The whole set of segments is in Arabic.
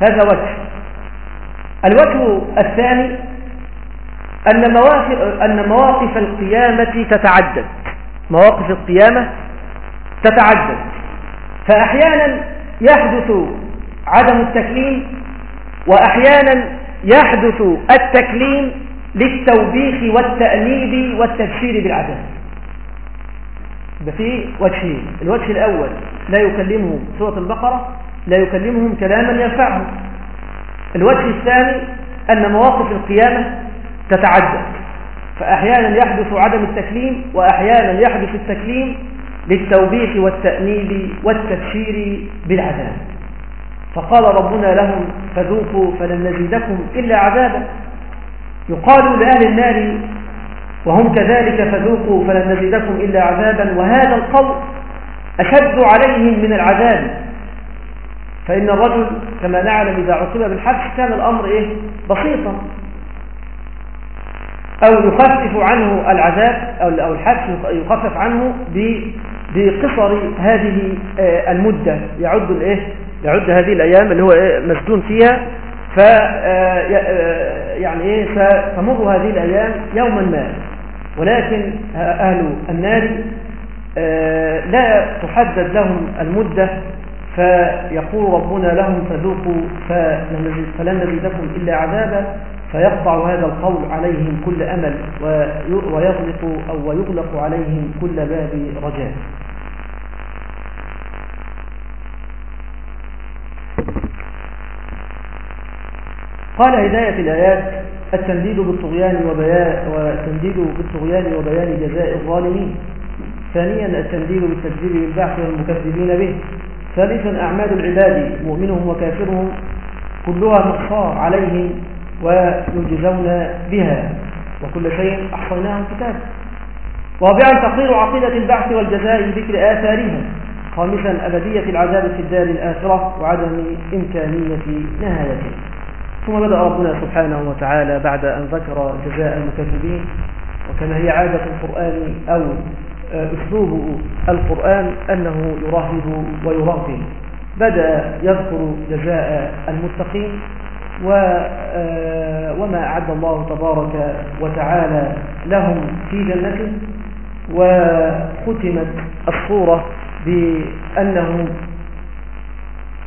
هذا وجه. الوجه الثاني أن مواقف, أن مواقف القيامة تتعدد. مواقف القيامة تتعدد. فأحيانا يحدث عدم التكليم وأحيانا يحدث التكليم للتوبيخ والتأنيب والتبشير بالعذاب. في وجهين. الوجه الأول لا يكلمهم سورة البقرة لا يكلمهم كلاما ينفعهم. الوجه الثاني أن مواقف القيامة تتعدد فأحيانا يحدث عدم التكليم وأحيانا يحدث التكليم للتوبيخ والتأنيب والتبشير بالعذاب. فقال ربنا لهم فذوقوا فلن نزيدكم إلا عذابا. يقال لأهل النار وهم كذلك فذوقوا فلن نزيدكم إلا عذابا. وهذا القول أشد عليهم من العذاب. فإن الرجل كما نعلم إذا عصب بالحبس كان الأمر إيه؟ بسيطا أو يخفف عنه العذاب أو الحبس يخفف عنه بقصر هذه آه، المدة يعد الإيه؟ يعد هذه الأيام اللي هو إيه؟ مسجون فيها ف آه، آه، يعني إيه هذه الأيام يوما ما ولكن أهل النار لا تحدد لهم المدة فيقول ربنا لهم فذوقوا فلن نزيدكم إلا عذابا فيقطع هذا القول عليهم كل أمل ويغلق أو ويغلق عليهم كل باب رجاء. قال هداية الآيات التنديد بالطغيان وبيان والتنديد بالطغيان وبيان جزاء الظالمين. ثانيا التنديد بالتكذيب بالبعث والمكذبين به. ثالثا أعمال العباد مؤمنهم وكافرهم كلها مقصار عليهم ويجزون بها وكل شيء أحصيناه كتاب. رابعا تقرير عقيدة البعث والجزاء بذكر آثارها خامسا أبدية العذاب في الدار الآخرة وعدم إمكانية نهايته. ثم بدأ ربنا سبحانه وتعالى بعد أن ذكر جزاء المكذبين وكما هي عادة القرآن أو أسلوب القرآن أنه يرهب ويرغب بدأ يذكر جزاء المتقين آه، وما أعد الله تبارك وتعالى لهم في جنته. وختمت الصورة بأنه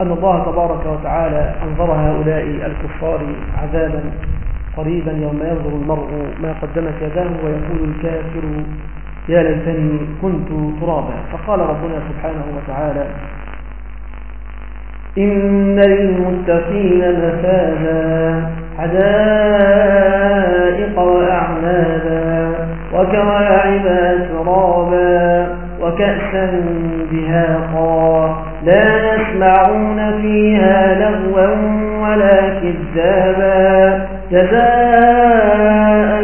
أن الله تبارك وتعالى أنظر هؤلاء الكفار عذابا قريبا يوم ينظر المرء ما قدمت يداه ويقول الكافر يا ليتني كنت ترابا. فقال ربنا سبحانه وتعالى إن للمتقين مفازا حدائق وأعنابا وكواعب أسرابا وكأسا بهاقا لا يسمعون فيها لغوا ولا كذابا. جزاء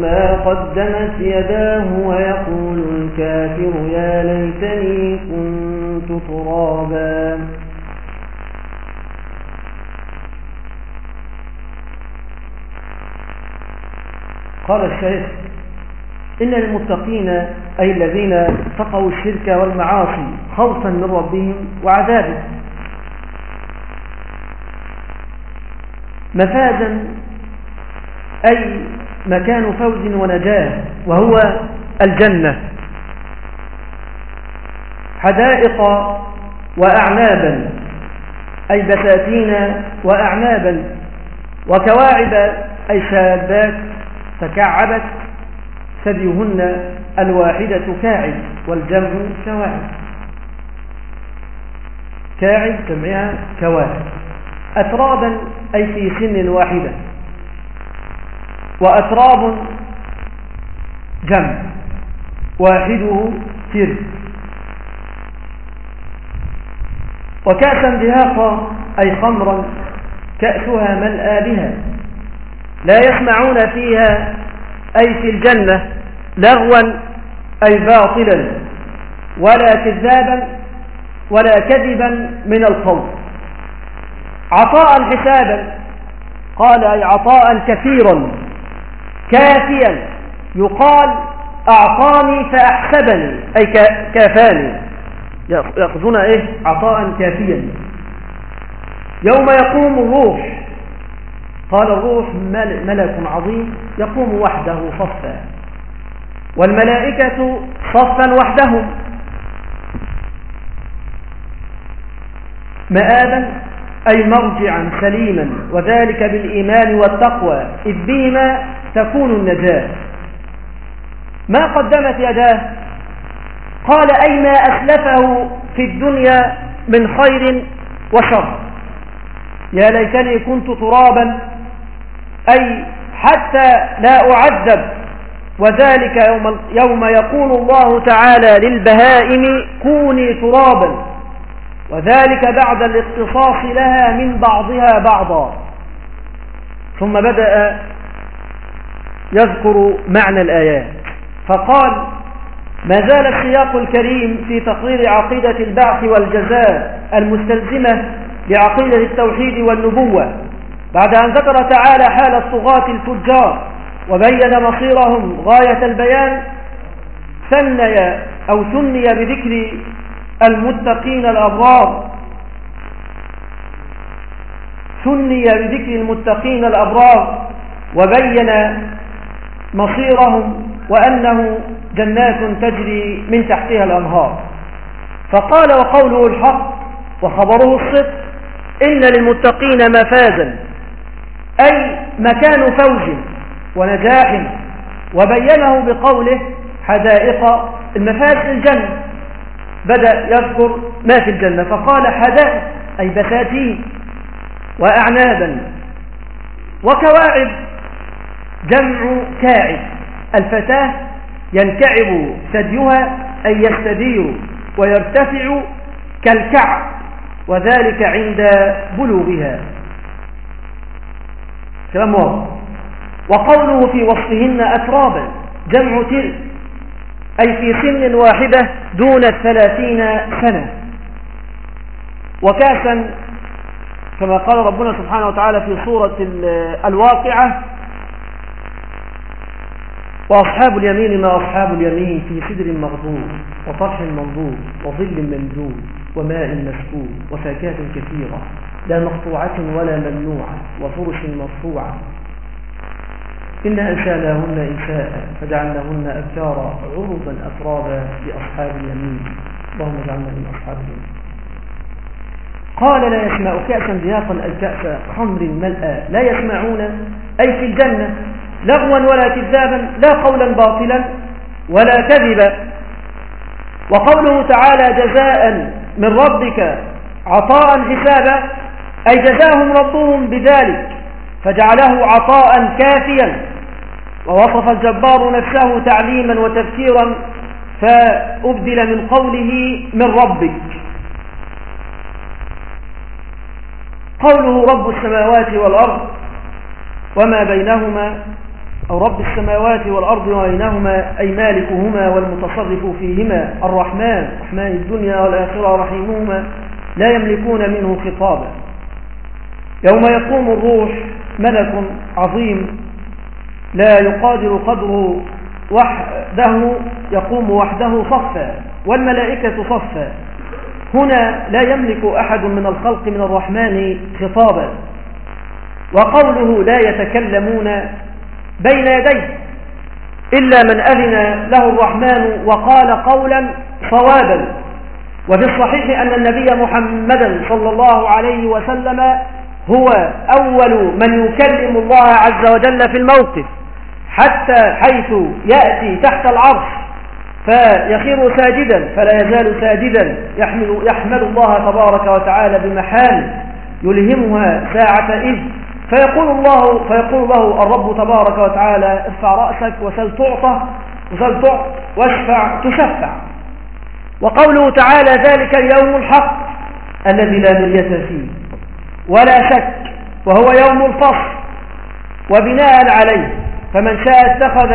ما قدمت يداه ويقول الكافر يا ليتني كنت ترابا. قال الشيخ إن المتقين أي الذين تقوا الشرك والمعاصي خوفا من ربهم وعذابه مفازا أي مكان فوز ونجاة وهو الجنة. حدائق وأعنابا أي بساتين وأعنابا وكواعب أي شابات تكعبت ثديهن الواحدة كاعد والجمع كواعد كاعد جمعها كواعد أترابا أي في سن واحدة. وأتراب جمع واحدة تر وكأسا دهاقا أي خمرا كأسها ملآ بها. لا يسمعون فيها أي في الجنة لغوا أي باطلا ولا كذابا ولا كذبا من القول عطاء حسابا قال أي عطاء كثيرا. كافيا. يقال أعطاني فأحسبني. أي كافاني. يأخذون إيه؟ عطاء كافيا. يوم يقوم الروح. قال الروح ملك عظيم. يقوم وحده صفا. والملائكة صفا وحدهم. مآبا أي مرجعا سليما. وذلك بالإيمان والتقوى. إذ بهما تكون النجاة. ما قدمت يداه؟ قال أي ما أسلفه في الدنيا من خير وشر. يا ليتني كنت ترابا أي حتى لا أعذب. وذلك يوم, يوم يقول الله تعالى للبهائم كوني ترابا. وذلك بعد الاقتصاص لها من بعضها بعضا. ثم بدأ يذكر معنى الآيات. فقال ما زال السياق الكريم في تقرير عقيدة البعث والجزاء المستلزمة لعقيدة التوحيد والنبوة بعد أن ذكر تعالى حال الطغاة الفجار وبين مصيرهم غاية البيان ثني أو ثني بذكر المتقين الأبرار. ثني بذكر المتقين الأبرار وبين مصيرهم وأنه جنات تجري من تحتها الأنهار. فقال وقوله الحق وخبره الصدق إن للمتقين مفازا أي مكان فوز ونجاح. وبينه بقوله حدائق المفاز الجنة بدأ يذكر ما في الجنة. فقال حدائق أي بساتين وأعنابا وكواعب جمع كاعب. الفتاة ينكعب ثديها أي يستدير ويرتفع كالكعب وذلك عند بلوغها. كلام واضح. وقوله في وصفهن أترابا جمع تلك أي في سن واحدة دون الثلاثين سنة. وكاسا كما قال ربنا سبحانه وتعالى في سورة الواقعة وأصحاب اليمين ما أصحاب اليمين في سدر مغضوب وطرح منضود وظل ممدود وماء مسكوب وفاكهة كثيرة. لا مقطوعة ولا ممنوعة وفرش مرفوعة إنا أنشأناهن إنشاء فجعلناهن أبكارا عرضا أترابا لأصحاب اليمين. اللهم اجعلنا من أصحاب اليمين. قال لا يسمع كأسا ضياقا أي كأس خمر ملأى لا يسمعون أي في الجنة. لغوا ولا كذابا لا قولا باطلا ولا كذبا. وقوله تعالى جزاء من ربك عطاء حسابا أي جزاهم ربهم بذلك فجعله عطاء كافيا. ووصف الجبار نفسه تعليما وتفكيرا فأبدل من قوله من ربك. قوله رب السماوات والأرض وما بينهما أو رب السماوات والأرض وما بينهما أي مالكهما والمتصرف فيهما الرحمن رحمن الدنيا والآخرة رحيمهما لا يملكون منه خطابا. يوم يقوم الروح ملك عظيم لا يقادر قدره وحده يقوم وحده صفا والملائكة صفا. هنا لا يملك أحد من الخلق من الرحمن خطابا. وقوله لا يتكلمون بين يديه. إلا من أذن له الرحمن وقال قولا صوابا. وفي الصحيح أن النبي محمدا صلى الله عليه وسلم هو أول من يكلم الله عز وجل في الموقف حتى حيث يأتي تحت العرش فيخير ساجدا فلا يزال ساجدا. يحمل, يحمل الله تبارك وتعالى بمحال يلهمها ساعة إذ. فيقول الله فيقول له الرب تبارك وتعالى ارفع رأسك وسل تعطى وسل تعطى واشفع تشفع. وقوله تعالى ذلك اليوم الحق الذي لا مرية فيه ولا شك وهو يوم الفصل وبناء عليه. فمن شاء اتخذ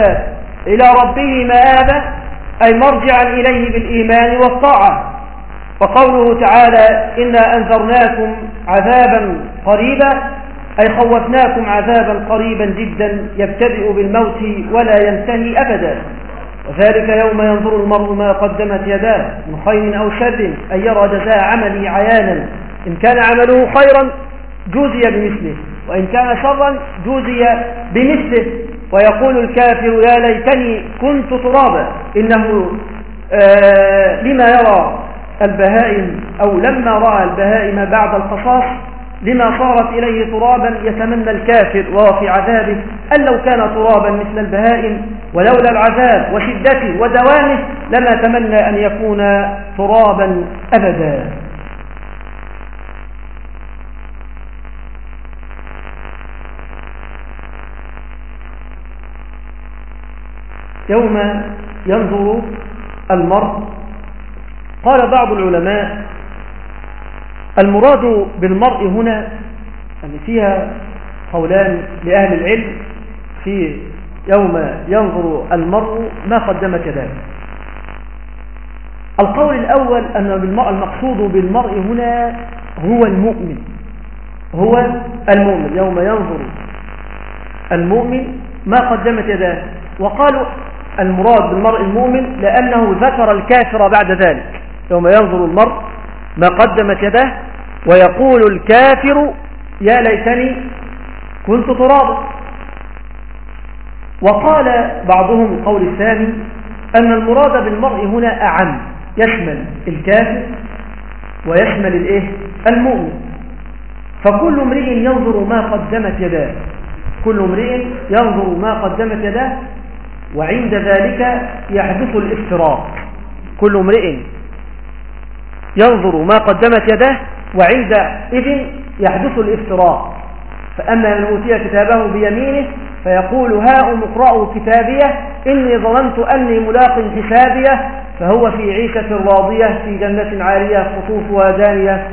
إلى ربه مآبا أي مرجعا إليه بالإيمان والطاعة. وقوله تعالى إنا أنذرناكم عذابا قريبا أي خوفناكم عذابا قريبا جدا يبتدئ بالموت ولا ينتهي أبدا. وذلك يوم ينظر المرء ما قدمت يداه من خير أو شر أن يرى جزاء عمله عيانا. إن كان عمله خيرا جوزي بمثله وإن كان شرا جوزي بمثله. ويقول الكافر يا ليتني كنت ترابا إنه آه لما يرى البهائم أو لما رأى البهائم بعد القصاص لما صارت إليه ترابا يتمنى الكافر وهو في عذابه أن لو كان ترابا مثل البهائم ولولا العذاب وشدته ودوامه لما تمنى أن يكون ترابا أبدا. يوم ينظر المرء قال بعض العلماء المراد بالمرء هنا أن فيها قولان لأهل العلم في يوم ينظر المرء ما قدمت يداه القول الأول أن المقصود بالمرء هنا هو المؤمن هو المؤمن يوم ينظر المؤمن ما قدمت يداه وقالوا المراد بالمرء المؤمن لأنه ذكر الكافر بعد ذلك يوم ينظر المرء ما قدمت يداه ويقول الكافر يا ليتني كنت ترابا. وقال بعضهم القول الثاني أن المراد بالمرء هنا أعم يشمل الكافر ويشمل الإيه؟ المؤمن. فكل امرئ ينظر ما قدمت يداه كل امرئ ينظر ما قدمت يداه وعند ذلك يحدث الافتراق. كل امرئ ينظر ما قدمت يداه وعندئذ يحدث الافتراق فأما من أوتي كتابه بيمينه فيقول هاؤم اقرأوا كتابية إني ظننت أني ملاق حسابية فهو في عيشة راضية في جنة عالية قطوفها دانية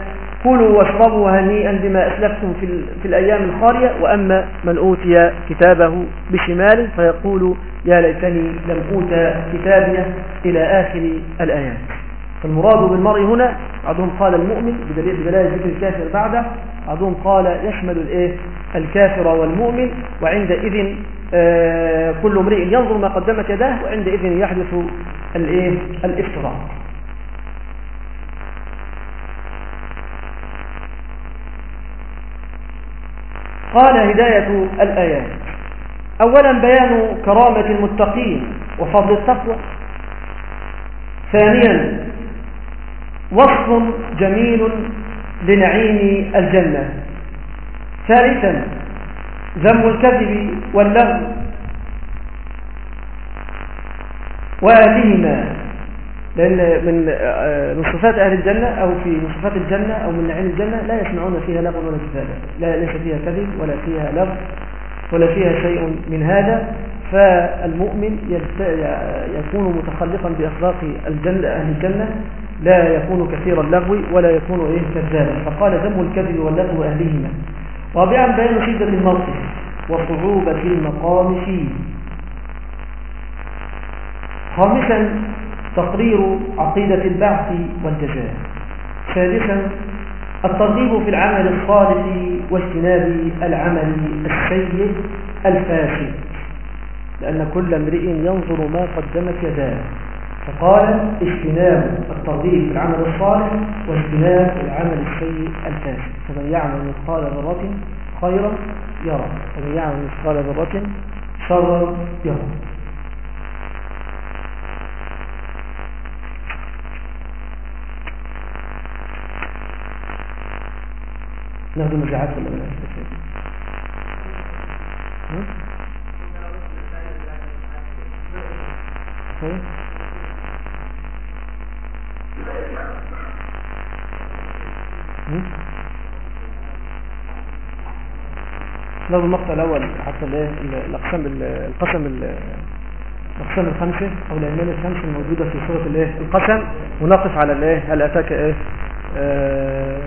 كلوا واشربوا هنيئا بما أسلفتم في, في الأيام الخارية وأما من أوتي كتابه بشماله فيقول يا ليتني لم أوت كتابية إلى آخر الآيات فالمراد بالمرء هنا بعضهم قال المؤمن بدلالة ذكر الكافر بعده بعضهم قال يشمل الايه؟ الكافر والمؤمن وعندئذ آه كل امرئ ينظر ما قدمت يداه وعندئذ يحدث الايه؟ الافتراق قال هداية الآيات. أولا بيان كرامة المتقين وفضل التقوى. ثانيا وصف جميل لنعيم الجنة. ثالثا ذم الكذب واللغو. وآتهما لأن من من أهل الجنة أو في من الجنة أو من نعيم الجنة لا يسمعون فيها لغو ولا كذابة. لا ليس فيها كذب ولا فيها لغو ولا فيها شيء من هذا. فالمؤمن يكون متخلقا بأخلاق الجنة أهل الجنة. لا يكون كثير اللغو ولا يكون إيه كذابا. فقال ذم الكذب واللغو أهلهما. رابعا بيان شدة الموقف وصعوبة المقام فيه. خامسا تقرير عقيدة البعث والجزاء. سادسا الترغيب في العمل الصالح واجتناب العمل السيء الفاسد. لأن كل امرئ ينظر ما قدمت يداه. فقال اجتناب الترغيب في العمل الصالح واجتناب العمل السيء الفاسد فمن يعمل مثقال ذرة خيرا يرى. ومن يعمل مثقال ذرة شرا يرى. ناخد النزاعات ولا بلاش؟ طيب لو المقطع الأول حتى الايه الأقسام القسم الأقسام الخمسة أو الأيمان الخمسة الموجودة في سورة الإيه؟ القسم ونقف على الإيه؟ هل أتاك إيه؟ آه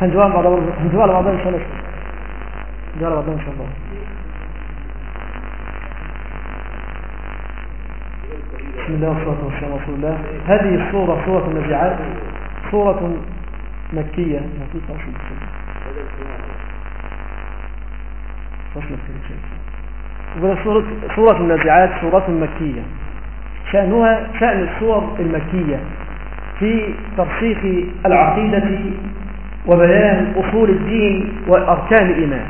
هنجوان بعض هنجوان بعض إن شاء الله. إن شاء الله. بسم الله والصلاة والسلام على رسول الله. هذه الصورة صورة النزيعات صورة مكية. سورة سورة النازعات سورة مكية. شأنها شأن السور المكية في ترسيخ العقيدة وبيان أصول الدين وأركان الإيمان.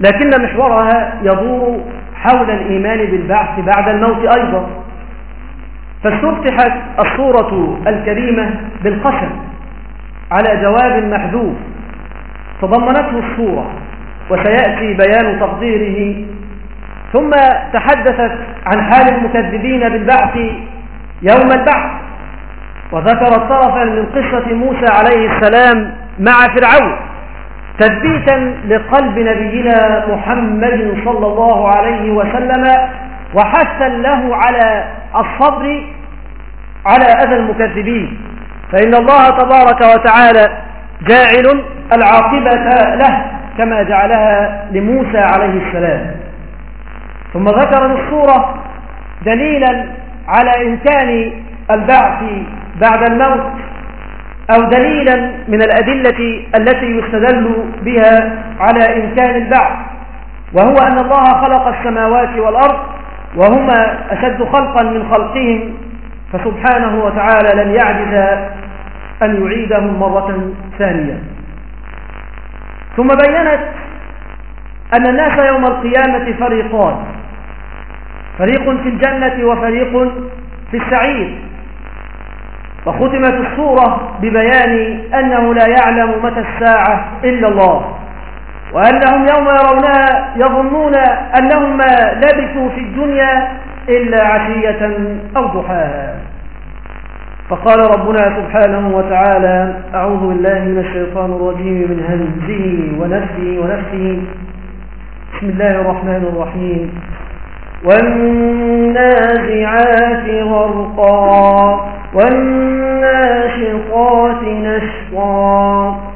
لكن محورها يدور حول الإيمان بالبعث بعد الموت أيضا. فاستفتحت الصورة الكريمة بالقسم على جواب محذوف. تضمنته الصورة وسيأتي بيان تقديره ثم تحدثت عن حال المكذبين بالبعث يوم البعث وذكرت طرفا من قصة موسى عليه السلام مع فرعون تثبيتا لقلب نبينا محمد صلى الله عليه وسلم وحثا له على الصبر على أذى المكذبين. فإن الله تبارك وتعالى جاعل العاقبة له كما جعلها لموسى عليه السلام. ثم ذكر الصورة دليلا على إمكان البعث بعد الموت أو دليلا من الأدلة التي يستدل بها على إمكان البعث وهو أن الله خلق السماوات والأرض وهما أشد خلقا من خلقهم فسبحانه وتعالى لم يعجز أن يعيدهم مرة ثانية. ثم بينت أن الناس يوم القيامة فريقان فريق في الجنة وفريق في السعير. وختمت الصورة ببيان أنه لا يعلم متى الساعة إلا الله. وأنهم يوم يرونها يظنون أنهم ما لبثوا في الدنيا إلا عشية أو ضحاها. فقال ربنا سبحانه وتعالى أعوذ بالله من الشيطان الرجيم من همزه ونفسه ونفسه. بسم الله الرحمن الرحيم. والنازعات غرقا والناشطات نشطا.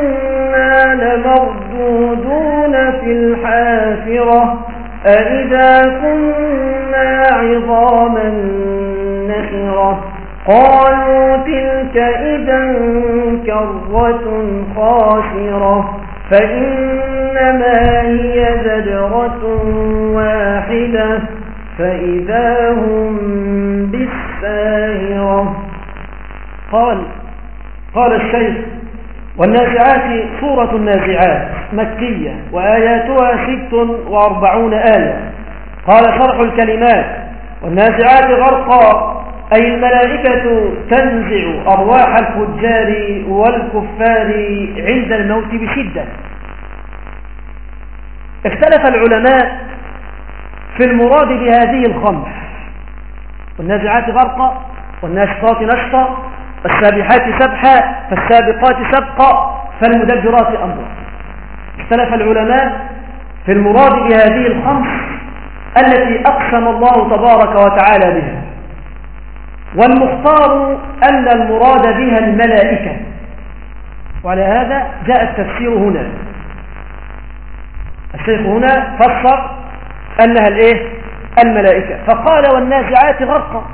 أئذا كنا عظاما نخرة قالوا تلك إذا كرة خاسرة فإنما هي زجرة واحدة فإذا هم بالساهرة قال قال الشيخ والنازعات سورة النازعات مكية وآياتها ست وأربعون آية قال شرح الكلمات. والنازعات غرقا أي الملائكة تنزع أرواح الفجار والكفار عند الموت بشدة. اختلف العلماء في المراد بهذه الخمس. والنازعات غرقا والناشطات نشطا والسابحات سبحا فالسابقات سبقا فالمدبرات أمرا. اختلف العلماء في المراد بهذه الخمس التي أقسم الله تبارك وتعالى بها. والمختار أن المراد بها الملائكة. وعلى هذا جاء التفسير هنا. الشيخ هنا فسر أنها الإيه؟ الملائكة. فقال والنازعات غرقا.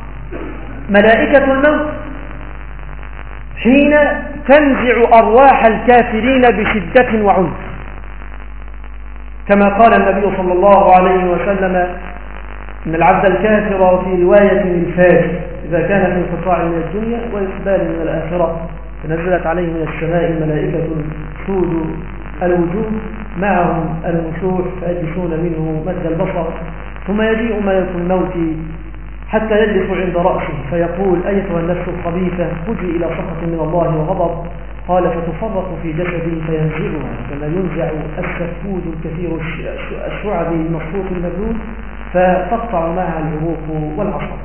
ملائكة الموت. حين تنزع أرواح الكافرين بشدة وعنف. كما قال النبي صلى الله عليه وسلم إن العبد الكافر في رواية الفاجر إذا كان في انقطاع من الدنيا وإقبال من الآخرة فنزلت عليه من السماء ملائكة سود الوجوه معهم الوشوح فيجلسون منه مد البصر ثم يجيء ملك الموت حتى يجلس عند رأسه فيقول أيتها النفس الخبيثة خذي إلى سخط من الله وغضب. قال فتفرق في جسدي فينزعها كما ينزع السفود الكثير الشعبي المصفوط المبلول فتقطع معها العروق والعصب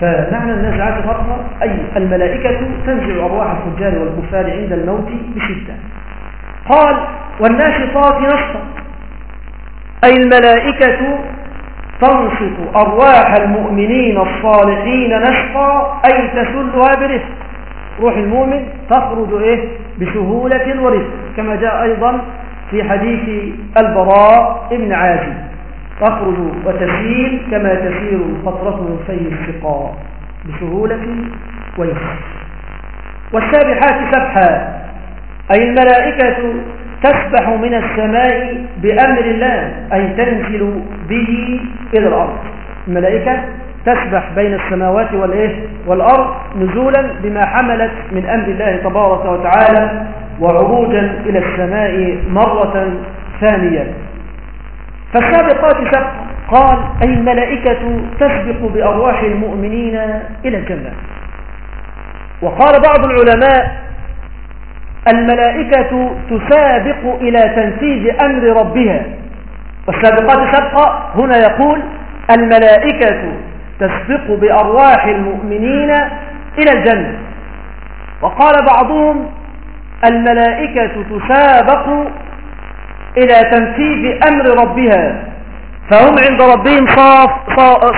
فمعنى النزعات الغرفة أي الملائكة تنزع أرواح الفجار والكفار عند الموت بشدة. قال والناشطات نشطا أي الملائكة تنشط أرواح المؤمنين الصالحين نشطا أي تسلها برفق روح المؤمن تخرج إيه؟ بسهولة ورفق كما جاء أيضا في حديث البراء ابن عازم تخرج وتسيل كما تسير القطرة من في السقاء بسهولة ويسر والسابحات سبحا أي الملائكة تسبح من السماء بأمر الله أي تنزل به إلى الأرض. الملائكة تسبح بين السماوات والإيه؟ والأرض نزولا بما حملت من أمر الله تبارك وتعالى وعروجا إلى السماء مرة ثانية. فالسابقات سبق. قال أي الملائكة تسبق بأرواح المؤمنين إلى الجنة. وقال بعض العلماء الملائكة تسابق إلى تنفيذ أمر ربها. والسابقات سبق هنا يقول الملائكة تسبق بأرواح المؤمنين إلى الجنة. وقال بعضهم الملائكة تسابق إلى تنفيذ أمر ربها. فهم عند ربهم صاف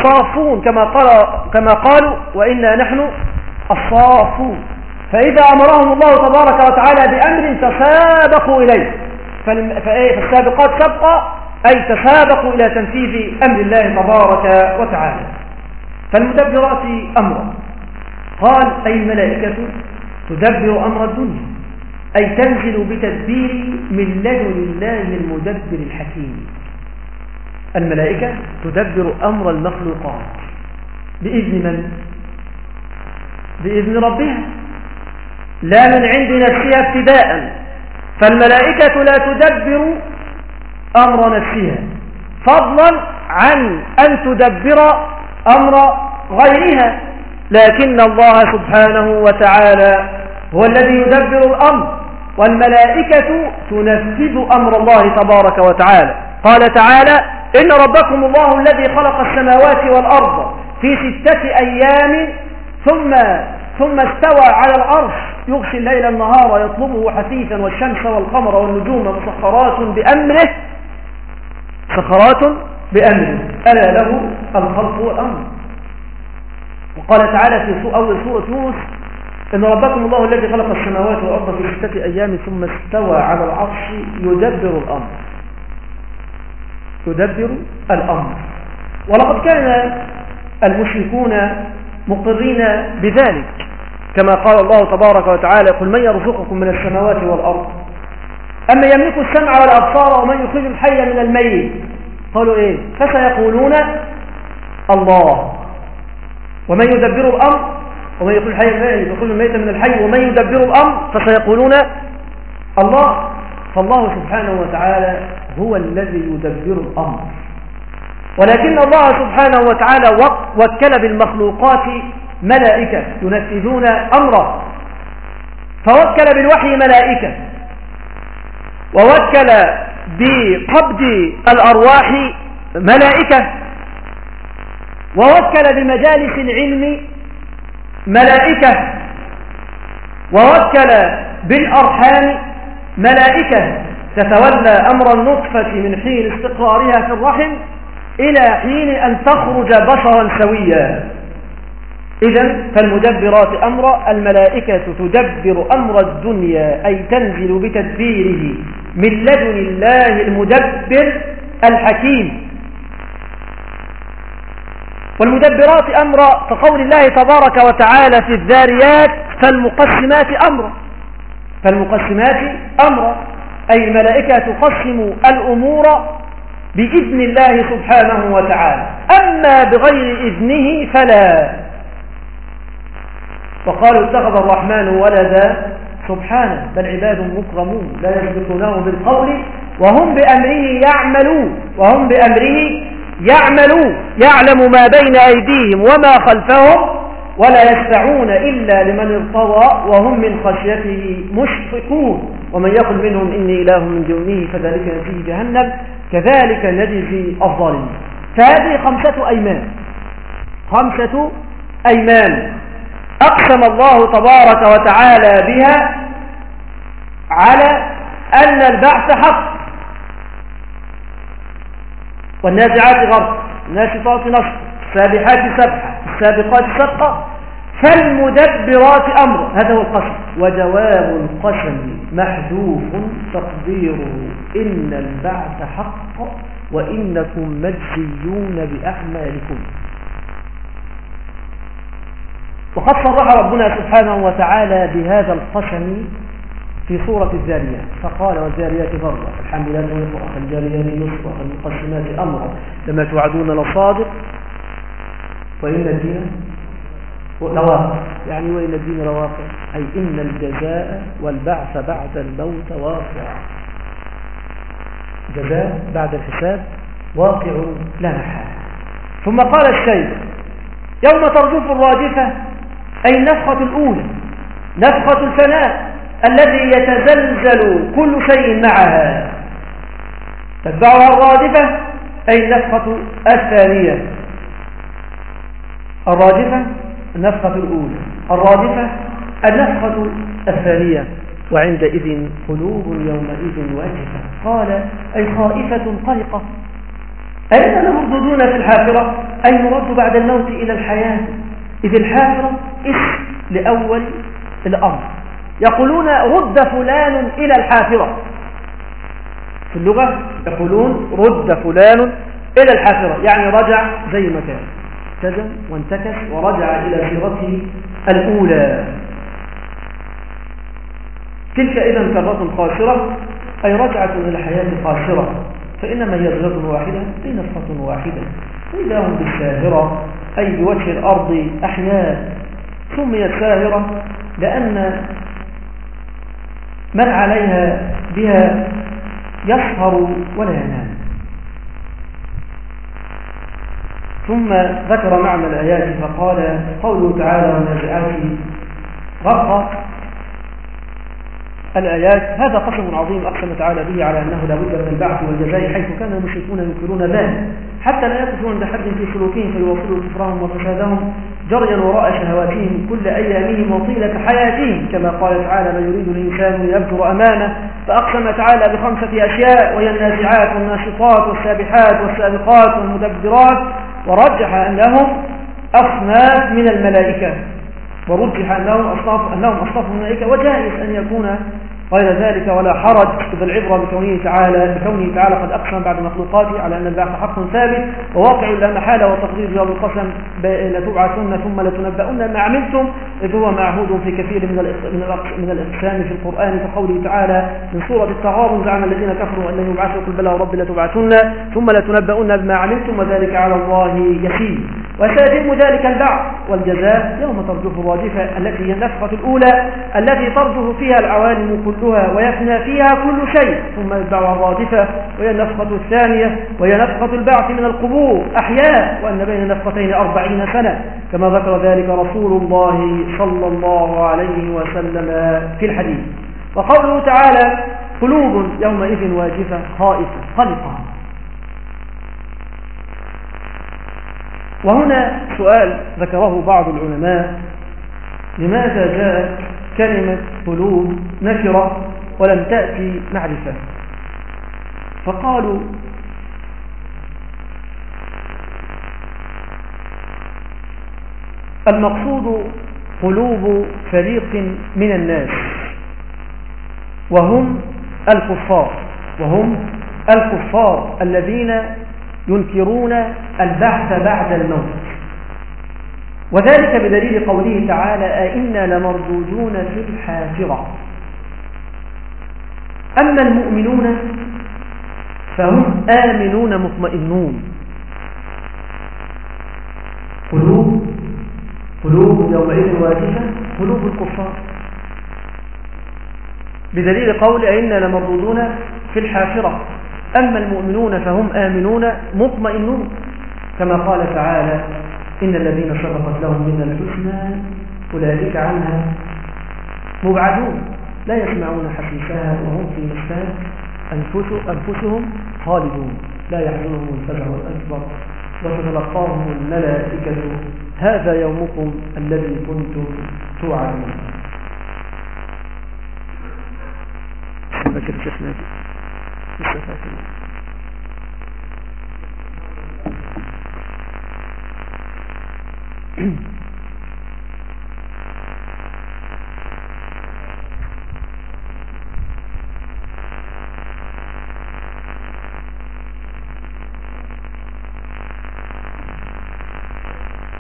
صافون كما, قال كما قالوا وإنا نحن الصافون. فإذا أمرهم الله تبارك وتعالى بأمر تسابقوا إليه. فالسابقات سبقة أي تسابقوا إلى تنفيذ أمر الله تبارك وتعالى. فالمدبرات أمرا قال أي الملائكة تدبر أمر الدنيا أي تنزل بتدبير من لدن الله المدبر الحكيم. الملائكة تدبر أمر المخلوقات بإذن من؟ بإذن ربها. لا من عند نفسها ابتداء. فالملائكة لا تدبر أمر نفسها فضلا عن أن تدبر أمر غيرها. لكن الله سبحانه وتعالى هو الذي يدبر الأمر والملائكة تنفذ أمر الله تبارك وتعالى. قال تعالى إن ربكم الله الذي خلق السماوات والأرض في ستة أيام ثم ثم استوى على العرش يغشي الليل النهار يطلبه حثيثا والشمس والقمر والنجوم مسخرات بأمره سخرات بأمره. ألا له الخلق والأمر. وقال تعالى في أول سورة يونس إن ربكم الله الذي خلق السماوات والأرض في ستة أيام ثم استوى على العرش يدبر الأمر. يدبر الأمر. ولقد كان المشركون مقرين بذلك. كما قال الله تبارك وتعالى قل من يرزقكم من السماوات والأرض؟ أما يملك السمع والأبصار ومن يخرج الحي من الميت؟ قالوا إيه؟ فسيقولون الله. ومن يدبر الأمر؟ ومن يخرج الحي من يخرج الميت من الحي. ومن يدبر الأمر؟ فسيقولون الله. فالله سبحانه وتعالى هو الذي يدبر الأمر. ولكن الله سبحانه وتعالى وكل بالمخلوقات ملائكة ينفذون أمره. فوكل بالوحي ملائكة. ووكل بقبض الأرواح ملائكة. ووكل بمجالس العلم ملائكة. ووكل بالأرحام ملائكة. تتولى أمر النطفة من حين استقرارها في الرحم. إلى حين أن تخرج بشرا سويا. إذا فالمدبرات أمر الملائكة تدبر أمر الدنيا أي تنزل بتدبيره من لدن الله المدبر الحكيم. والمدبرات أمرا كقول الله تبارك وتعالى في الذاريات فالمقسمات أمرا فالمقسمات أمرا أي الملائكة تقسم الأمور بإذن الله سبحانه وتعالى. أما بغير إذنه فلا. وقالوا اتخذ الرحمن ولدا سبحانه بل عباد مكرمون لا يسبقونه بالقول وهم بأمره يعملون وهم بأمره يعملون. يعلم ما بين أيديهم وما خلفهم ولا يشفعون إلا لمن ارتضى وهم من خشيته مشفقون. ومن يقل منهم إني إله من دونه فذلك نجيه جهنم. كذلك نجزي الظالمين. فهذه خمسة أيمان. خمسة أيمان. أقسم الله تبارك وتعالى بها على أن البعث حق. والنازعات غرب الناشطات نصر. السابحات سبحة السابقات سبقة فالمدبرات أمر. هذا هو القسم وجواب القسم محذوف تقديره. إن البعث حق وإنكم مجزيون بأعمالكم. وقد صرح ربنا سبحانه وتعالى بهذا القسم في سورة الزاريات فقال والزاريات ذرة الحاملات وقرأ الجاريات يسرا المقسمات أمرا لما توعدون لصادق. وإن الدين لواقع يعني وإن الدين لواقع أي إن الجزاء والبعث بعد الموت واقع. جزاء بعد الحساب واقع لا محال ثم قال الشيخ يوم ترجف الراجفة أي النفخة الأولى نفخة الفناء الذي يتزلزل كل شيء معها. تتبعها الرادفة أي النفخة الثانية. الرادفة النفخة الأولى الرادفة النفخة الثانية. وعندئذ قلوب يومئذ واجفة. قال أي خائفة قلقة. أين لمردودون في الحافرة؟ أي نرد بعد الموت إلى الحياة؟ إذ الحافرة اسم لأول الأمر. يقولون رد فلان إلى الحافرة. في اللغة يقولون رد فلان إلى الحافرة. يعني رجع زي ما كان. ابتدى وانتكس ورجع إلى سيرته الأولى. تلك إذا كرة خاسرة أي رجعة إلى الحياة فإنما هي ذرة واحدة أي نفقة واحدة. وإذا هم بالساهرة أي بوجه الأرض أحياء. سميت ساهرة لأن من عليها بها يسهر ولا ينام. ثم ذكر معنى الآيات فقال قوله تعالى والنازعات غرقا الآيات هذا قسم عظيم أقسم تعالى به على أنه لا بد من البعث والجزاء حيث كان المشركون ينكرون ذلك حتى لا يقفون عند حد في سلوكهم فيوصلوا كفرهم وفسادهم جريا وراء شهواتهم كل أيامهم وطيلة حياتهم. كما قال تعالى ما يريد الإنسان ليبكر أمامه فأقسم تعالى بخمسة أشياء وهي النازعات والناشطات والسابحات والسابقات والمدبرات ورجح أنهم أصناف من الملائكة. ورجح أنهم أصناف, أنهم أصناف الملائكة. وجائز أن يكون غير ذلك ولا حرج إذا العبرة بكونه تعالى بكونه تعالى قد أقسم بعد مخلوقاته على أن البعث حق ثابت وواقع لا محالة وتقدير جواب القسم لتبعثن ثم لتنبؤن ما عملتم. إذ هو معهود في كثير من من الإقسام في القرآن كقوله تعالى من سورة التغابن زعم الذين كفروا أن يبعثوا قل بلى ورب لتبعثن ثم لتنبؤن بما عملتم وذلك على الله يسير. وسيتم ذلك البعث والجزاء يوم ترجف الراجفة التي هي النفخة الأولى التي ترجف فيها العوالم كلها ويفنى فيها كل شيء. ثم يتبعها الرادفة وهي النفخة الثانية وهي نفخة البعث من القبور أحياء وأن بين النفختين أربعين سنة. كما ذكر ذلك رسول الله صلى الله عليه وسلم في الحديث. وقوله تعالى قلوب يومئذ واجفة خائفة قلقة وهنا سؤال ذكره بعض العلماء. لماذا جاءت كلمة قلوب نكرة ولم تأتي معرفة؟ فقالوا المقصود قلوب فريق من الناس وهم الكفار وهم الكفار الذين ينكرون البعث بعد الموت. وذلك بدليل قوله تعالى أئنا لمردودون في الحافرة. أما المؤمنون فهم آمنون مطمئنون. قلوب قلوب يومئذ واجفة قلوب الكفار. بدليل قول أئنا لمردودون في الحافرة. أما المؤمنون فهم آمنون مطمئنون. كما قال تعالى إن الذين سبقت لهم من الحسنى أولئك عنها مبعدون. لا يسمعون حسيسها وهم في مساه أنفسهم خالدون. لا يحزنهم الفزع الأكبر. وتتلقاهم الملائكة هذا يومكم الذي كنتم توعدون.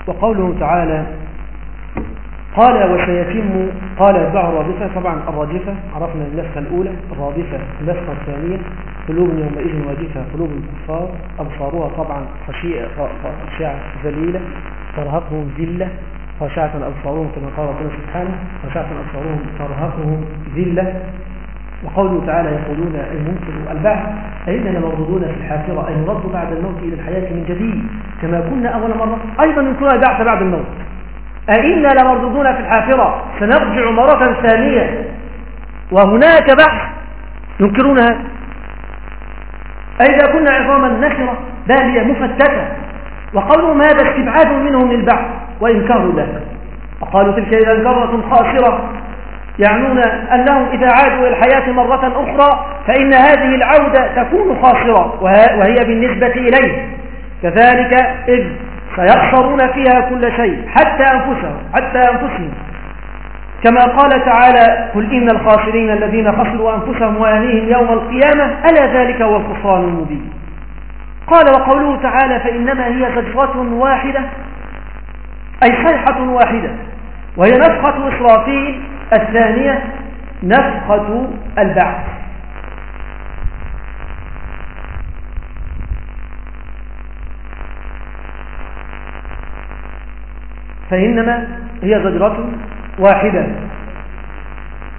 وقوله تعالى قال وسيتم قال يتبع الرادفة. طبعا الرادفة عرفنا اللفة الأولى الرادفة اللفة الثانية. قلوب يومئذ واجفة قلوب الكفار أبصارها طبعا خشيعة ذليلة ترهقهم ذلة خشعة أبصارهم كما قال ربنا سبحانه خشعة أبصارهم ترهقهم ذلة. وقوله تعالى يقولون أي منكر البعث أئنا لمردودون في الحافرة أي نرد بعد الموت إلى الحياة من جديد كما كنا أول مرة أيضا ينكرون البعث بعد الموت. أئنا لمردودون في الحافرة سنرجع مرة ثانية. وهناك بحث ينكرونها. أئذا كنا عظاما نشرة بالية مفتتة وقولهم هذا استبعاد منهم للبحث وإنكار ذلك. وقالوا تلك إذا ذرة خاسرة يعنون أنهم إذا عادوا إلى الحياة مرة أخرى فإن هذه العودة تكون خاسرة وهي بالنسبة إليه. كذلك إذ سيخسرون فيها كل شيء حتى أنفسهم حتى أنفسهم. كما قال تعالى قل إن الخاسرين الذين خسروا أنفسهم وأهليهم يوم القيامة ألا ذلك هو الخسران المبين؟ قال وقوله تعالى فإنما هي زجرة واحدة أي صيحة واحدة وهي نفخة إسرافيل الثانية نفخة البعث. فإنما هي زجرة واحدة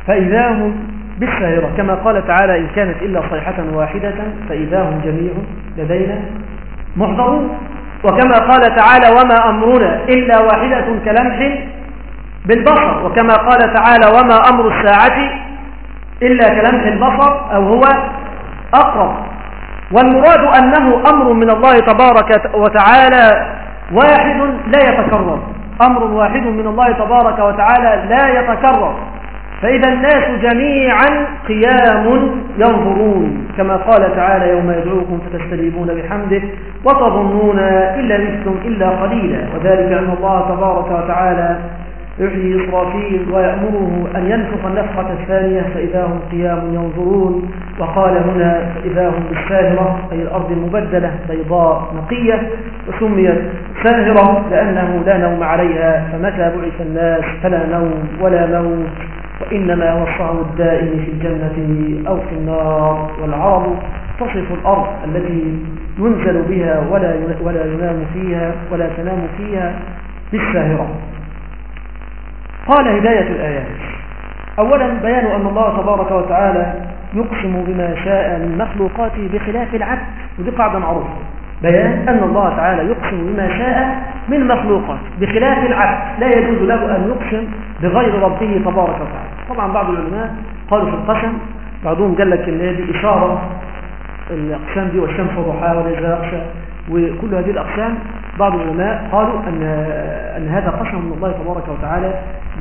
فإذا هم بالساهرة كما قال تعالى إن كانت إلا صيحة واحدة فإذا هم جميع لدينا محضرون. وكما قال تعالى وما أمرنا إلا واحدة كلمح بالبصر. وكما قال تعالى وما أمر الساعة إلا كلمح البصر أو هو أقرب. والمراد أنه أمر من الله تبارك وتعالى واحد لا يتكرر. أمر واحد من الله تبارك وتعالى لا يتكرر. فإذا الناس جميعا قيام ينظرون كما قال تعالى يوم يدعوكم فتستجيبون بحمده وتظنون إلا لستم إلا قليلا. وذلك أن الله تبارك وتعالى يحيي إسرافيل ويأمره أن ينفخ النفخة الثانية فإذا هم قيام ينظرون. وقال هنا فإذا هم بالساهرة أي الأرض المبدلة بيضاء نقية وسميت ساهرة لأنه لا نوم عليها فمتى بعث الناس؟ فلا نوم ولا موت وإنما هو الدائم في الجنة أو في النار. والعرب تصف الأرض التي ينزل بها ولا ولا ينام فيها ولا تنام فيها بالساهرة. قال هداية الآيات. أولا بيان أن الله تبارك وتعالى يقسم بما شاء من مخلوقاته بخلاف العبد ودي قاعدة معروفة. بيان أن الله تعالى يقسم بما شاء من مخلوقات بخلاف العبد. لا يجوز له أن يقسم بغير ربه تبارك وتعالى. طبعا بعض العلماء قالوا في القسم بعضهم قال لك إن دي إشارة الأقسام دي والشمس وضحاها وليس يخشى وكل هذه الأقسام بعض العلماء قالوا أن, أن هذا قسم من الله تبارك وتعالى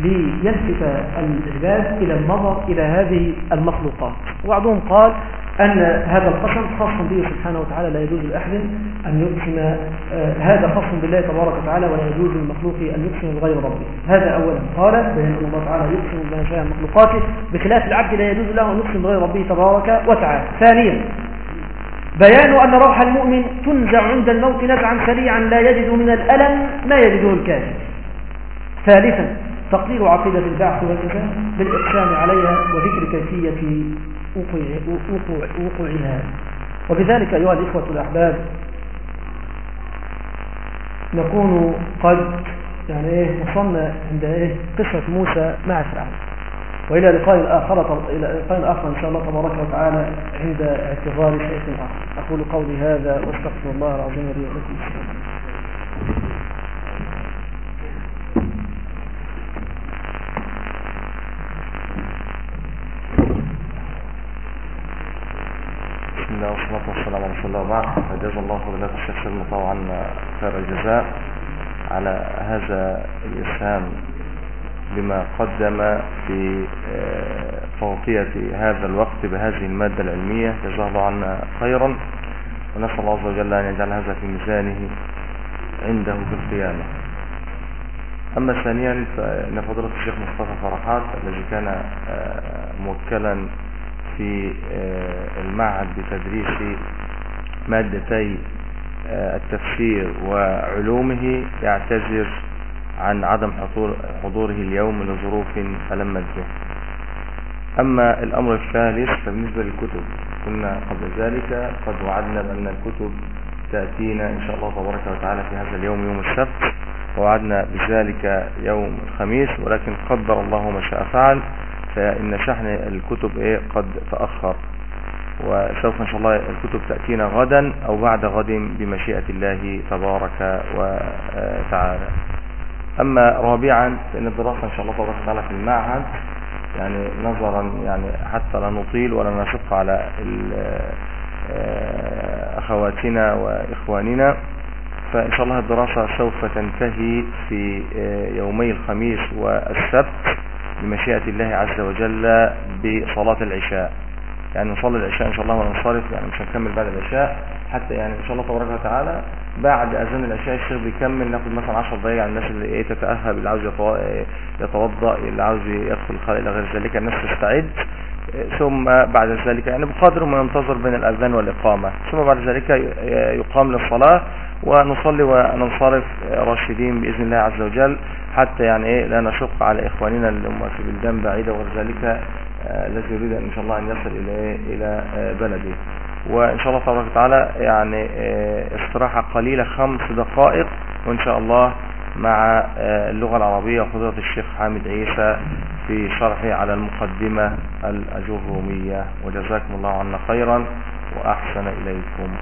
ليلفت العباد إلى النظر إلى هذه المخلوقات. وبعضهم قال أن هذا القسم خاص به سبحانه وتعالى لا يجوز لأحد أن يقسم آه، هذا خاص بالله تبارك وتعالى ولا يجوز للمخلوق أن يقسم بغير ربه. هذا أولا قال بأن الله تعالى يقسم بما شاء مخلوقاته. بخلاف العبد لا يجوز له أن يقسم بغير ربه تبارك وتعالى. ثانيا بيان أن روح المؤمن تنزع عند الموت نزعا سريعا لا يجد من الألم ما يجده الكافر ثالثا تقرير عقيدة البعث والجزاء بالإقسام عليها وذكر كيفية وقوعها. وبذلك أيها الإخوة الأحباب نكون قد يعني إيه وصلنا عند إيه قصة موسى مع فرعون. وإلى لقاء آخر إلى لقاء آخر إن شاء الله تبارك وتعالى عند اعتبار شيء آخر أقول قولي هذا واستغفر الله العظيم لي ولكم. الله والصلاة والسلام على رسول الله وبعد. فجزا الله فضيلة الشيخ سلم طبعا خير الجزاء على هذا الإسهام بما قدم في تغطية هذا الوقت بهذه المادة العلمية. جزاه الله عنا خيرا. ونسأل الله عز وجل أن يجعل هذا في ميزانه عنده في القيامة. أما ثانيا فإن فضيلة الشيخ مصطفى فرحات الذي كان موكلا في المعهد بتدريس مادتي التفسير وعلومه يعتذر عن عدم حضوره اليوم لظروف ألمت به أما الأمر الثالث فبالنسبة للكتب كنا قبل ذلك قد وعدنا بأن الكتب تأتينا إن شاء الله تبارك وتعالى في هذا اليوم يوم السبت. ووعدنا بذلك يوم الخميس ولكن قدر الله ما شاء فعل. فإن شحن الكتب إيه؟ قد تأخر. وسوف إن شاء الله الكتب تأتينا غدا أو بعد غد بمشيئة الله تبارك وتعالى. أما رابعا فإن الدراسة إن شاء الله تبارك وتعالى في المعهد يعني نظرا يعني حتى لا نطيل ولا نشق على أخواتنا وإخواننا. فإن شاء الله الدراسة سوف تنتهي في يومي الخميس والسبت. بمشيئة الله عز وجل بصلاة العشاء. يعني نصلي العشاء إن شاء الله وننصرف يعني مش هنكمل بعد العشاء حتى يعني إن شاء الله تبارك وتعالى بعد أذان العشاء الشيخ بيكمل ناخد مثلا 10 دقايق على الناس اللي إيه تتأهب اللي عاوز يتوضأ اللي عاوز يدخل الخلاء إلى غير ذلك الناس تستعد. ثم بعد ذلك يعني بقدر ما ينتظر بين الأذان والإقامة. ثم بعد ذلك يقام للصلاة ونصلي وننصرف راشدين بإذن الله عز وجل. حتى يعني إيه لا نشق على إخواننا اللي هم في بلدان بعيدة وغير ذلك الذي يريد إن شاء الله أن يصل إلى إلى بلده. وإن شاء الله تبارك وتعالى يعني استراحه قليله خمس دقائق وإن شاء الله مع اللغة العربية وفضيله الشيخ حامد عيسى في شرحه على المقدمة الأجرومية. وجزاكم الله عنا خيرا وأحسن إليكم.